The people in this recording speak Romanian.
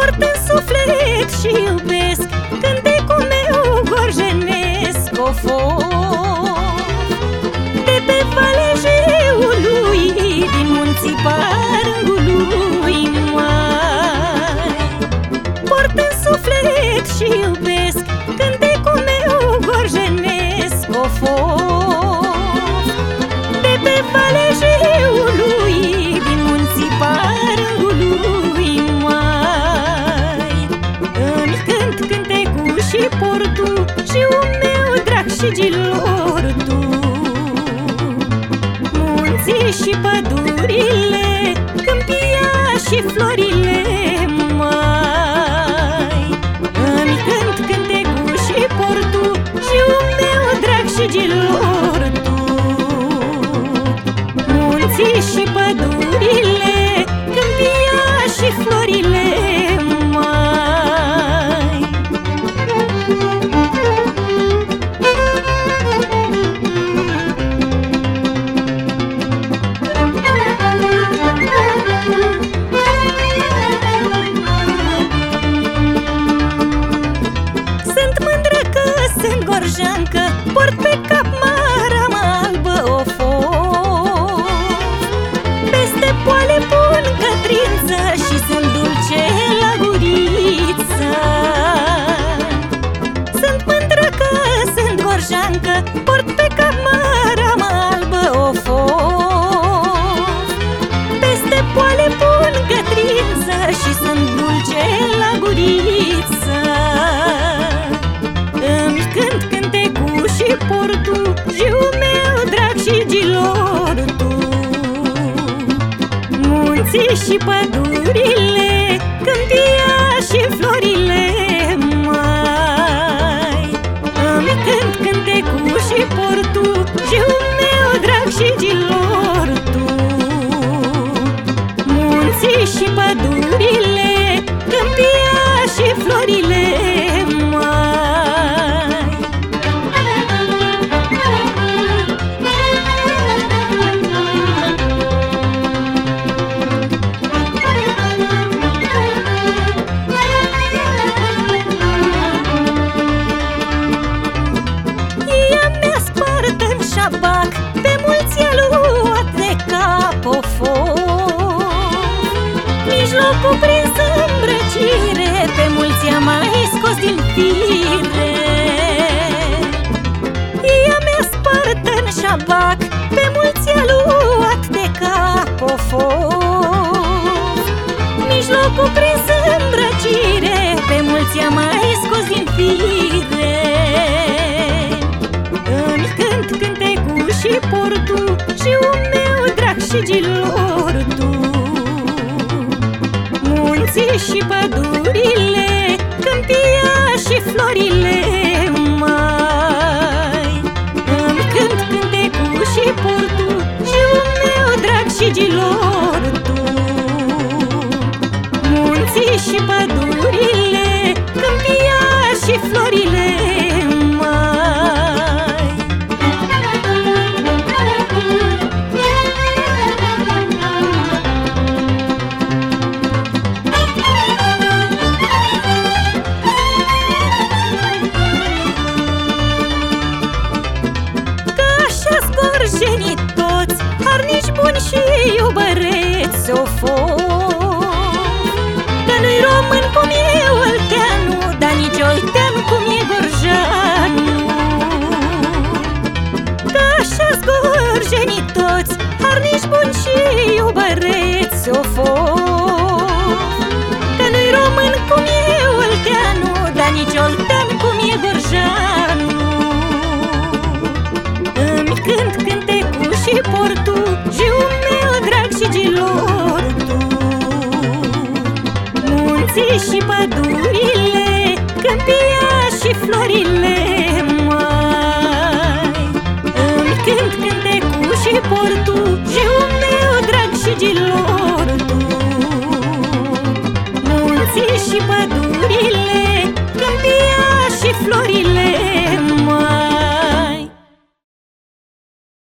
Port în suflet și iubesc Cântecul meu gorjenesc o foc De pe valejeului Din munții Parângului mai Port în suflet și iubesc drag și gilortul Munții și pădurile Câmpia și florile mai. Îmi cânt cântecul și portul Și un meu drag și gilortul gorjancă Port pe cap Mijlocul prins îmbrăcire Pe mulți a mai scos din fire. Ea mi-a spart în șabac Pe mulți a luat de cap o foc. Mijlocul prins îmbrăcire Pe mulți a mai scos din fire. Îmi cânt cântecul și portul Și un meu drag și gilortul și pădurile Câmpia și florile zgorjenii toți Harnici buni și iubăreți o foc. Că nu-i român cum e Olteanu Dar nici Olteanu cum e Gorjanu Că așa zgorjenii toți Harnici buni și iubăreți o foc Când cântecul și portu, Giu meu drag și gilortul Munții și pădurile Câmpia și florile mai Îmi cânt cântecul și portu, Giu meu drag și gilortul Munții și pădurile